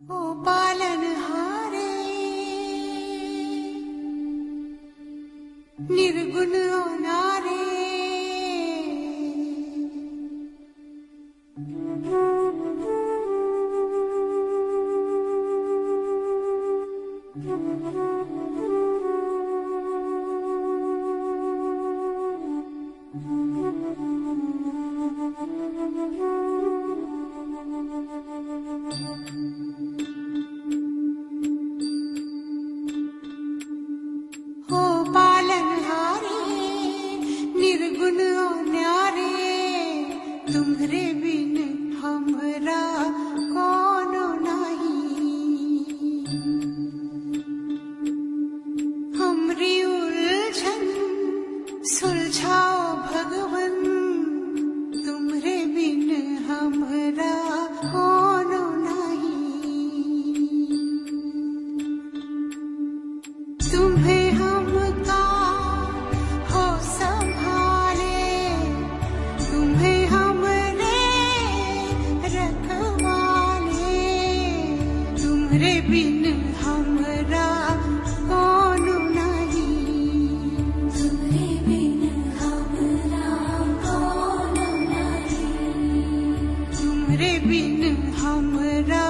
ओ पालन हारे। निर्गुण नारे बिन हमरा कौन नहीं। तुम्हारे बिन हमरा कौन नहीं तुम्हरे बिन हमरा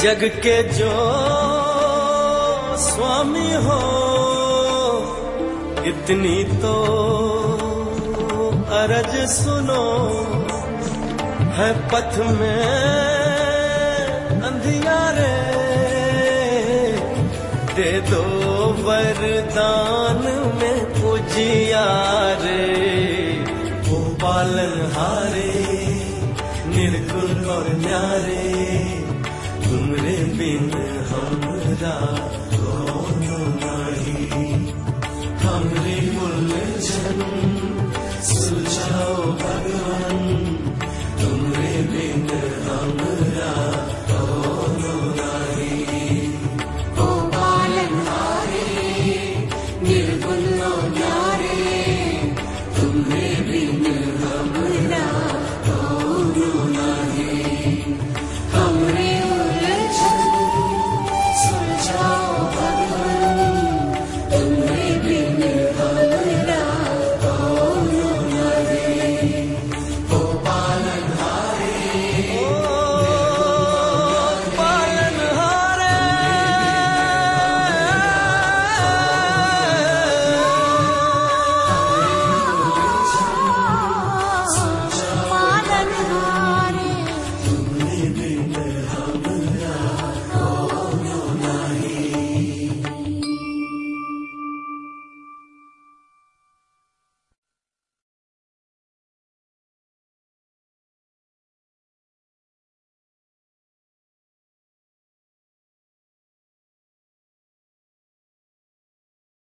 जग के जो स्वामी हो, इतनी तो अरज सुनो, है पथ में अंधियारे। दे दो वरदान में उजियारे वो पालन हारे, निर्गुण और न्यारे। तुमने बिन हमदा